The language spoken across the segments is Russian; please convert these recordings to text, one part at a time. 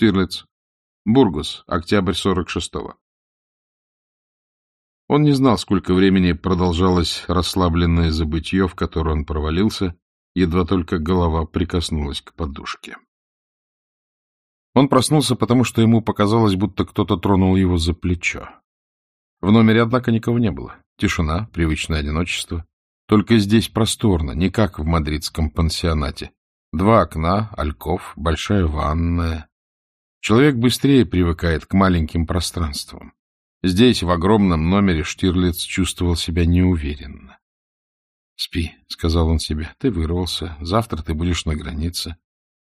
Штирлиц. Бургус. Октябрь 46-го. Он не знал, сколько времени продолжалось расслабленное забытье, в которое он провалился, едва только голова прикоснулась к подушке. Он проснулся, потому что ему показалось, будто кто-то тронул его за плечо. В номере, однако, никого не было. Тишина, привычное одиночество. Только здесь просторно, не как в мадридском пансионате. Два окна, альков, большая ванная. Человек быстрее привыкает к маленьким пространствам. Здесь, в огромном номере, Штирлиц чувствовал себя неуверенно. — Спи, — сказал он себе, — ты вырвался, завтра ты будешь на границе.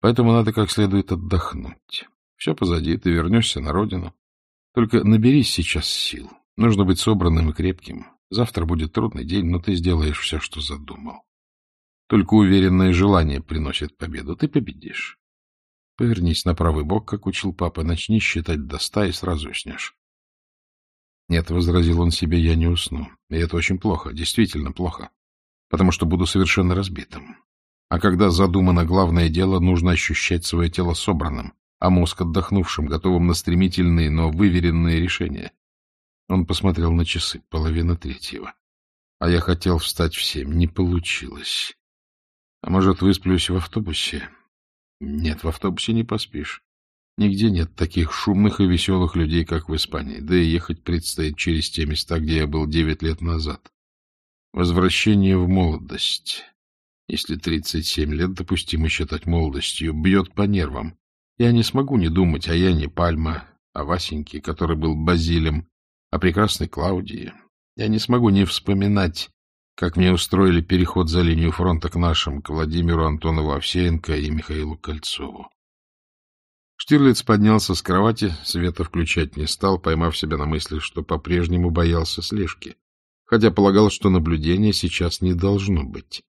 Поэтому надо как следует отдохнуть. Все позади, ты вернешься на родину. Только наберись сейчас сил. Нужно быть собранным и крепким. Завтра будет трудный день, но ты сделаешь все, что задумал. Только уверенное желание приносит победу. Ты победишь. Повернись на правый бок, как учил папа, начни считать до ста и сразу уснешь. Нет, — возразил он себе, — я не усну. И это очень плохо, действительно плохо, потому что буду совершенно разбитым. А когда задумано главное дело, нужно ощущать свое тело собранным, а мозг отдохнувшим, готовым на стремительные, но выверенные решения. Он посмотрел на часы, половина третьего. А я хотел встать в семь, не получилось. А может, высплюсь в автобусе? Нет, в автобусе не поспишь. Нигде нет таких шумных и веселых людей, как в Испании, да и ехать предстоит через те места, где я был девять лет назад. Возвращение в молодость если 37 лет допустимо считать молодостью, бьет по нервам. Я не смогу не думать о Яне Пальма, о Васеньке, который был Базилем, о прекрасной Клаудии. Я не смогу не вспоминать, как мне устроили переход за линию фронта к нашим, к Владимиру Антонову Овсеенко и Михаилу Кольцову. Штирлиц поднялся с кровати, света включать не стал, поймав себя на мысли, что по-прежнему боялся слежки, хотя полагал, что наблюдения сейчас не должно быть.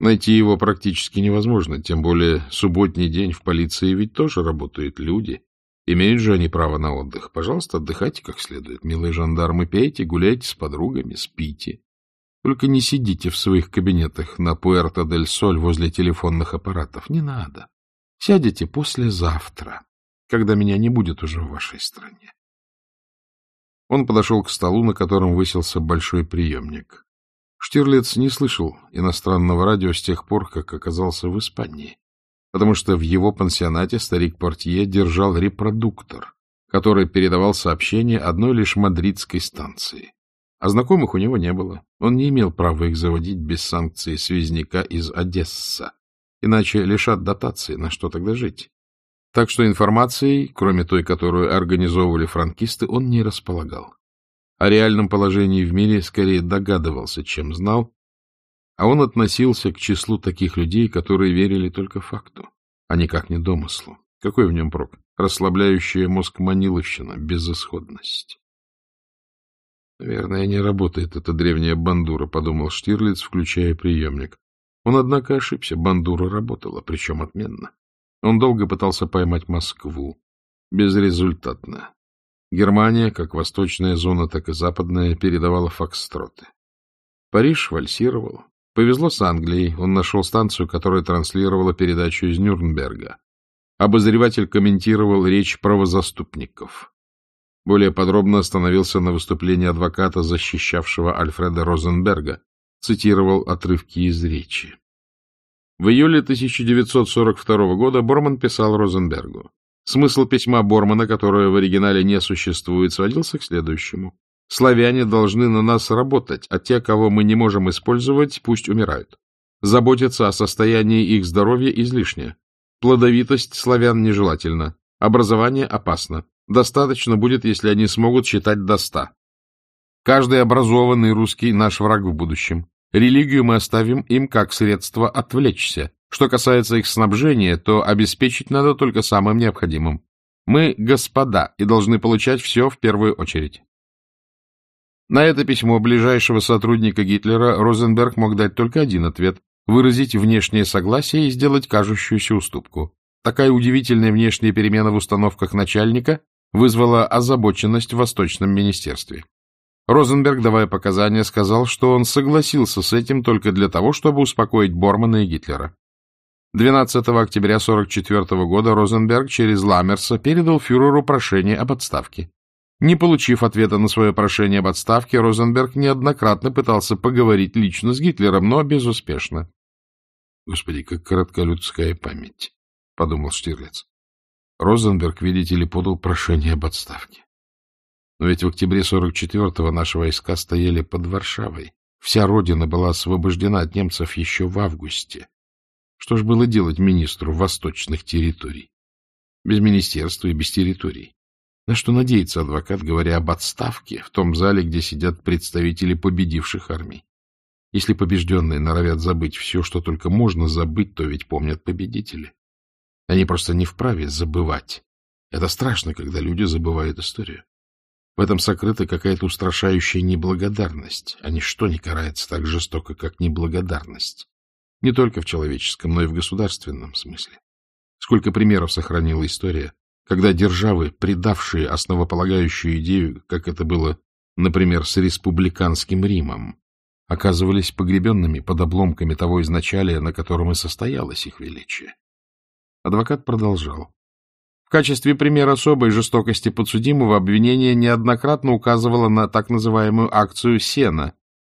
Найти его практически невозможно, тем более субботний день в полиции ведь тоже работают люди. Имеют же они право на отдых. Пожалуйста, отдыхайте как следует, милые жандармы, пейте, гуляйте с подругами, спите. Только не сидите в своих кабинетах на Пуэрто-дель-Соль возле телефонных аппаратов. Не надо. Сядете послезавтра, когда меня не будет уже в вашей стране. Он подошел к столу, на котором высился большой приемник. Штирлиц не слышал иностранного радио с тех пор, как оказался в Испании, потому что в его пансионате старик Портье держал репродуктор, который передавал сообщения одной лишь мадридской станции. А знакомых у него не было. Он не имел права их заводить без санкции связняка из Одесса, иначе лишат дотации, на что тогда жить. Так что информацией, кроме той, которую организовывали франкисты, он не располагал. О реальном положении в мире скорее догадывался, чем знал, а он относился к числу таких людей, которые верили только факту, а никак не домыслу. Какой в нем прок? Расслабляющая мозг маниловщина, безысходность. Наверное, не работает эта древняя бандура, подумал Штирлиц, включая приемник. Он, однако, ошибся. Бандура работала, причем отменно. Он долго пытался поймать Москву. Безрезультатно. Германия, как восточная зона, так и западная, передавала фокстроты. Париж вальсировал. Повезло с Англией, он нашел станцию, которая транслировала передачу из Нюрнберга. Обозреватель комментировал речь правозаступников. Более подробно остановился на выступлении адвоката, защищавшего Альфреда Розенберга, цитировал отрывки из речи. В июле 1942 года Борман писал Розенбергу. Смысл письма Бормана, которое в оригинале не существует, сводился к следующему. Славяне должны на нас работать, а те, кого мы не можем использовать, пусть умирают. Заботиться о состоянии их здоровья излишне. Плодовитость славян нежелательна. Образование опасно. Достаточно будет, если они смогут считать до ста. Каждый образованный русский — наш враг в будущем. Религию мы оставим им как средство отвлечься, что касается их снабжения, то обеспечить надо только самым необходимым. Мы господа и должны получать все в первую очередь. На это письмо ближайшего сотрудника Гитлера Розенберг мог дать только один ответ — выразить внешнее согласие и сделать кажущуюся уступку. Такая удивительная внешняя перемена в установках начальника вызвала озабоченность в Восточном министерстве. Розенберг, давая показания, сказал, что он согласился с этим только для того, чтобы успокоить Бормана и Гитлера. 12 октября 1944 года Розенберг через Ламмерса передал фюреру прошение об отставке. Не получив ответа на свое прошение об отставке, Розенберг неоднократно пытался поговорить лично с Гитлером, но безуспешно. — Господи, как коротколюдская память, — подумал Штирлиц. Розенберг, видите ли, подал прошение об отставке. Но ведь в октябре 44-го наши войска стояли под Варшавой. Вся родина была освобождена от немцев еще в августе. Что ж было делать министру восточных территорий? Без министерства и без территорий. На что надеется адвокат, говоря об отставке в том зале, где сидят представители победивших армий? Если побежденные норовят забыть все, что только можно забыть, то ведь помнят победители. Они просто не вправе забывать. Это страшно, когда люди забывают историю. В этом сокрыта какая-то устрашающая неблагодарность, а ничто не карается так жестоко, как неблагодарность. Не только в человеческом, но и в государственном смысле. Сколько примеров сохранила история, когда державы, предавшие основополагающую идею, как это было, например, с республиканским Римом, оказывались погребенными под обломками того изначалия, на котором и состоялось их величие. Адвокат продолжал. В качестве примера особой жестокости подсудимого обвинение неоднократно указывало на так называемую акцию «Сена».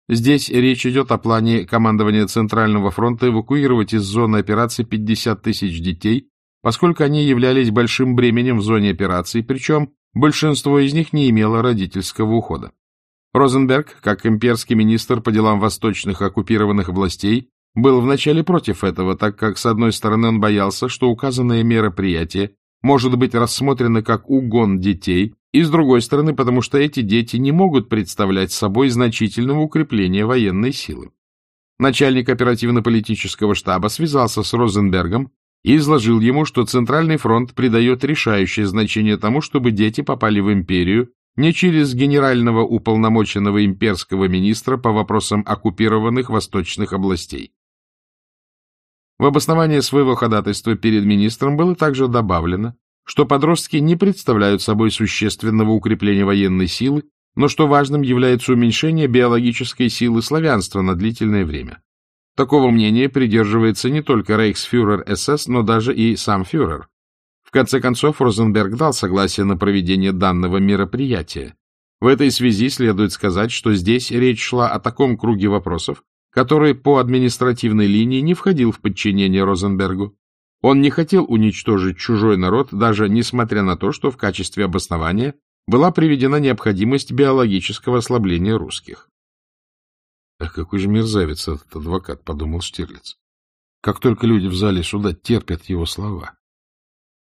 Здесь речь идет о плане командования Центрального фронта эвакуировать из зоны операции 50 тысяч детей, поскольку они являлись большим бременем в зоне операции, причем большинство из них не имело родительского ухода. Розенберг, как имперский министр по делам восточных оккупированных областей, был вначале против этого, так как, с одной стороны, он боялся, что указанное мероприятие может быть рассмотрено как угон детей, и, с другой стороны, потому что эти дети не могут представлять собой значительного укрепления военной силы. Начальник оперативно-политического штаба связался с Розенбергом и изложил ему, что Центральный фронт придает решающее значение тому, чтобы дети попали в империю не через генерального уполномоченного имперского министра по вопросам оккупированных восточных областей. В обоснование своего ходатайства перед министром было также добавлено, что подростки не представляют собой существенного укрепления военной силы, но что важным является уменьшение биологической силы славянства на длительное время. Такого мнения придерживается не только рейхсфюрер СС, но даже и сам фюрер. В конце концов, Розенберг дал согласие на проведение данного мероприятия. В этой связи следует сказать, что здесь речь шла о таком круге вопросов, который по административной линии не входил в подчинение Розенбергу. Он не хотел уничтожить чужой народ, даже несмотря на то, что в качестве обоснования была приведена необходимость биологического ослабления русских. «Ах, какой же мерзавец этот адвокат», — подумал Штирлиц. «Как только люди в зале суда терпят его слова.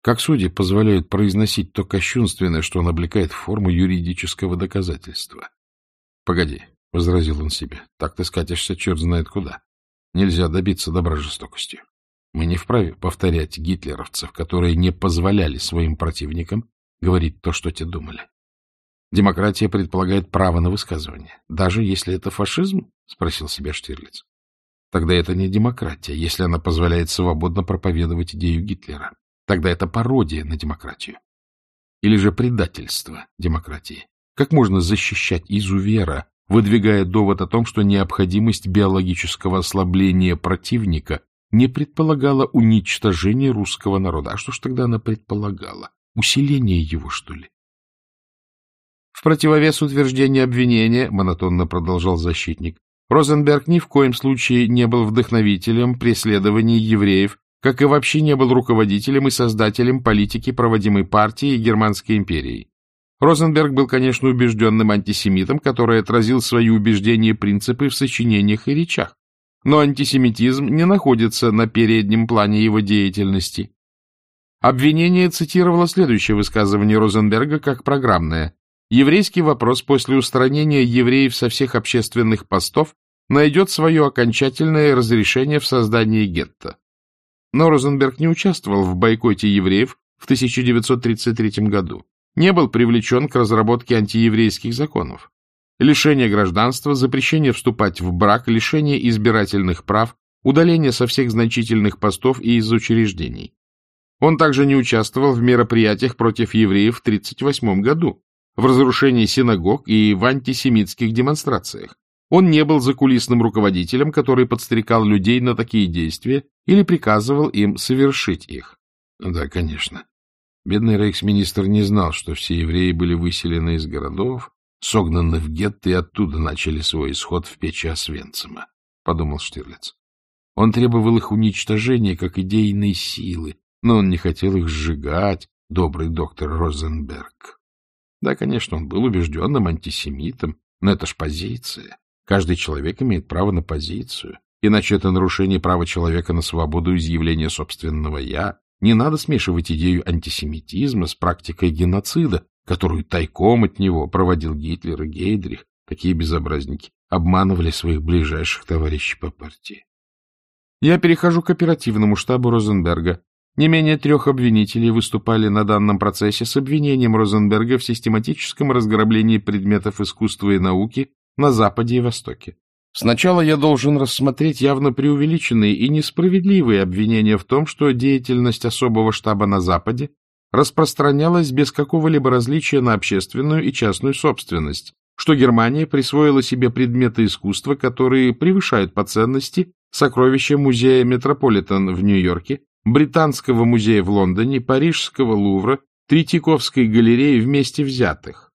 Как судьи позволяют произносить то кощунственное, что он облекает в форму юридического доказательства. Погоди, — возразил он себе. — Так ты скатишься черт знает куда. Нельзя добиться добра жестокостью. Мы не вправе повторять гитлеровцев, которые не позволяли своим противникам говорить то, что те думали. Демократия предполагает право на высказывание. Даже если это фашизм? — спросил себя Штирлиц. Тогда это не демократия, если она позволяет свободно проповедовать идею Гитлера. Тогда это пародия на демократию. Или же предательство демократии. Как можно защищать изувера, выдвигая довод о том, что необходимость биологического ослабления противника не предполагала уничтожения русского народа. А что ж тогда она предполагала? Усиление его, что ли? В противовес утверждению обвинения, монотонно продолжал защитник, Розенберг ни в коем случае не был вдохновителем преследований евреев, как и вообще не был руководителем и создателем политики, проводимой партией и Германской империей. Розенберг был, конечно, убежденным антисемитом, который отразил свои убеждения и принципы в сочинениях и речах. Но антисемитизм не находится на переднем плане его деятельности. Обвинение цитировало следующее высказывание Розенберга как программное. Еврейский вопрос после устранения евреев со всех общественных постов найдет свое окончательное разрешение в создании гетто. Но Розенберг не участвовал в бойкоте евреев в 1933 году не был привлечен к разработке антиеврейских законов. Лишение гражданства, запрещение вступать в брак, лишение избирательных прав, удаление со всех значительных постов и из учреждений. Он также не участвовал в мероприятиях против евреев в 1938 году, в разрушении синагог и в антисемитских демонстрациях. Он не был закулисным руководителем, который подстрекал людей на такие действия или приказывал им совершить их. Да, конечно. Бедный рейхсминистр не знал, что все евреи были выселены из городов, согнаны в гетто и оттуда начали свой исход в печи Освенцима, — подумал Штирлиц. Он требовал их уничтожения как идейной силы, но он не хотел их сжигать, добрый доктор Розенберг. Да, конечно, он был убежденным антисемитом, но это ж позиция. Каждый человек имеет право на позицию, иначе это нарушение права человека на свободу изъявления собственного «я». Не надо смешивать идею антисемитизма с практикой геноцида, которую тайком от него проводил Гитлер и Гейдрих. Такие безобразники обманывали своих ближайших товарищей по партии. Я перехожу к оперативному штабу Розенберга. Не менее трех обвинителей выступали на данном процессе с обвинением Розенберга в систематическом разграблении предметов искусства и науки на Западе и Востоке. Сначала я должен рассмотреть явно преувеличенные и несправедливые обвинения в том, что деятельность особого штаба на Западе распространялась без какого-либо различия на общественную и частную собственность, что Германия присвоила себе предметы искусства, которые превышают по ценности сокровища музея Метрополитен в Нью-Йорке, Британского музея в Лондоне, Парижского Лувра, Третьяковской галереи вместе взятых.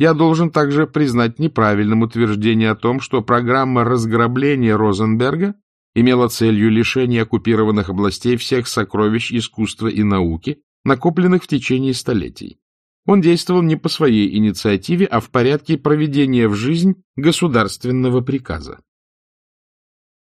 Я должен также признать неправильным утверждение о том, что программа разграбления Розенберга имела целью лишения оккупированных областей всех сокровищ искусства и науки, накопленных в течение столетий. Он действовал не по своей инициативе, а в порядке проведения в жизнь государственного приказа.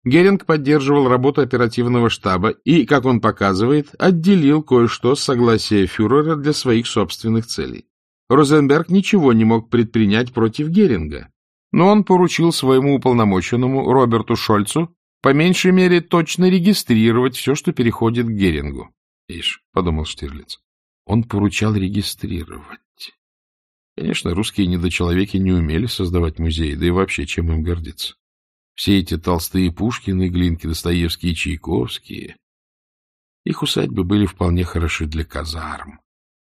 Геринг поддерживал работу оперативного штаба и, как он показывает, отделил кое-что с согласия фюрера для своих собственных целей. Розенберг ничего не мог предпринять против Геринга, но он поручил своему уполномоченному Роберту Шольцу по меньшей мере точно регистрировать все, что переходит к Герингу. — Ишь, — подумал Штирлиц, — он поручал регистрировать. Конечно, русские недочеловеки не умели создавать музеи, да и вообще, чем им гордиться. Все эти толстые Пушкины, Глинки, Достоевские, Чайковские. Их усадьбы были вполне хороши для казарм.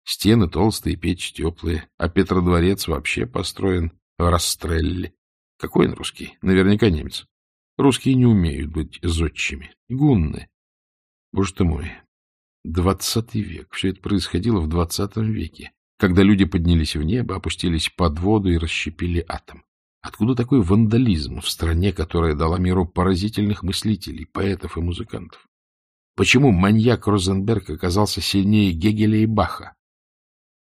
Стены толстые, печь теплые, а Петродворец вообще построен в Растрелле. Какой он русский? Наверняка немец. Русские не умеют быть зодчими. Гунны. Боже ты мой. Двадцатый век. Все это происходило в двадцатом веке, когда люди поднялись в небо, опустились под воду и расщепили атом. Откуда такой вандализм в стране, которая дала миру поразительных мыслителей, поэтов и музыкантов? Почему маньяк Розенберг оказался сильнее Гегеля и Баха?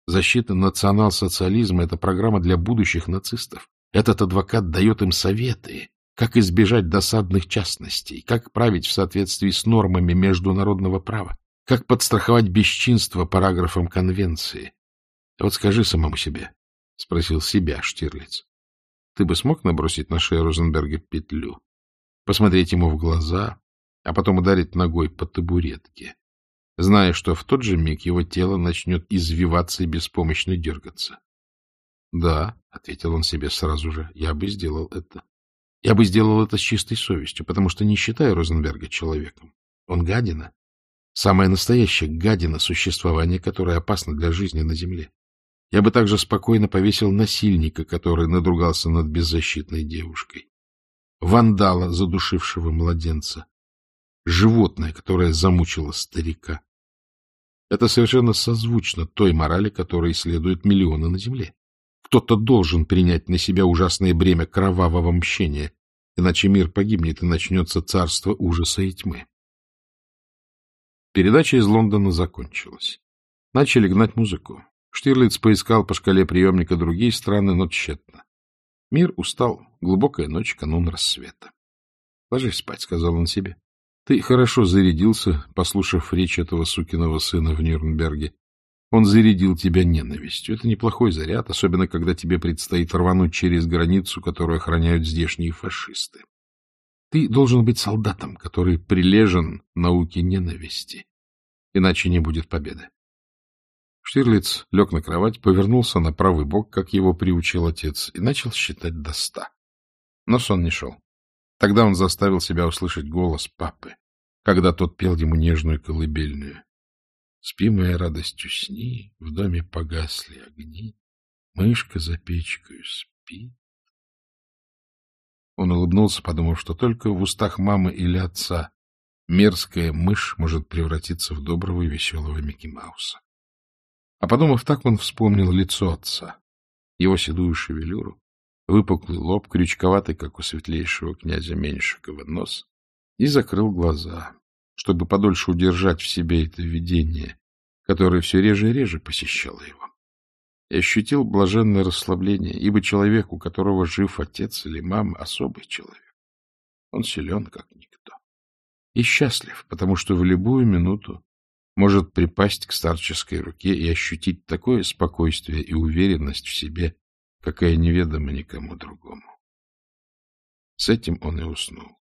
Защита национал-социализма — это программа для будущих нацистов. Этот адвокат дает им советы, как избежать досадных частностей, как править в соответствии с нормами международного права, как подстраховать бесчинство параграфам конвенции. — Вот скажи самому себе, — спросил себя Штирлиц, — ты бы смог набросить на шею Розенберга петлю, посмотреть ему в глаза, а потом ударить ногой по табуретке? Зная, что в тот же миг его тело начнет извиваться и беспомощно дергаться. — Да, — ответил он себе сразу же, — я бы сделал это. Я бы сделал это с чистой совестью, потому что не считаю Розенберга человеком. Он гадина. Самая настоящая гадина существования, которая опасна для жизни на земле. Я бы также спокойно повесил насильника, который надругался над беззащитной девушкой. Вандала, задушившего младенца. Животное, которое замучило старика. Это совершенно созвучно той морали, которой следуют миллионы на земле. Кто-то должен принять на себя ужасное бремя кровавого мщения, иначе мир погибнет и начнется царство ужаса и тьмы. Передача из Лондона закончилась. Начали гнать музыку. Штирлиц поискал по шкале приемника другие страны, но тщетно. Мир устал. Глубокая ночь, канун рассвета. — Ложись спать, — сказал он себе. Ты хорошо зарядился, послушав речь этого сукиного сына в Нюрнберге. Он зарядил тебя ненавистью. Это неплохой заряд, особенно когда тебе предстоит рвануть через границу, которую охраняют здешние фашисты. Ты должен быть солдатом, который прилежен науке ненависти. Иначе не будет победы. Штирлиц лег на кровать, повернулся на правый бок, как его приучил отец, и начал считать до ста. Но сон не шел. Тогда он заставил себя услышать голос папы, когда тот пел ему нежную колыбельную. Спи, моя радостью, сни, в доме погасли огни, мышка за печкою спит. Он улыбнулся, подумав, что только в устах мамы или отца мерзкая мышь может превратиться в доброго и веселого Микки Мауса. А подумав так, он вспомнил лицо отца, его седую шевелюру, выпуклый лоб, крючковатый, как у светлейшего князя Меньшикова, нос, и закрыл глаза, чтобы подольше удержать в себе это видение, которое все реже и реже посещало его. И ощутил блаженное расслабление, ибо человек, у которого жив отец или мама, особый человек. Он силен, как никто и счастлив, потому что в любую минуту может припасть к старческой руке и ощутить такое спокойствие и уверенность в себе, какая неведома никому другому. С этим он и уснул.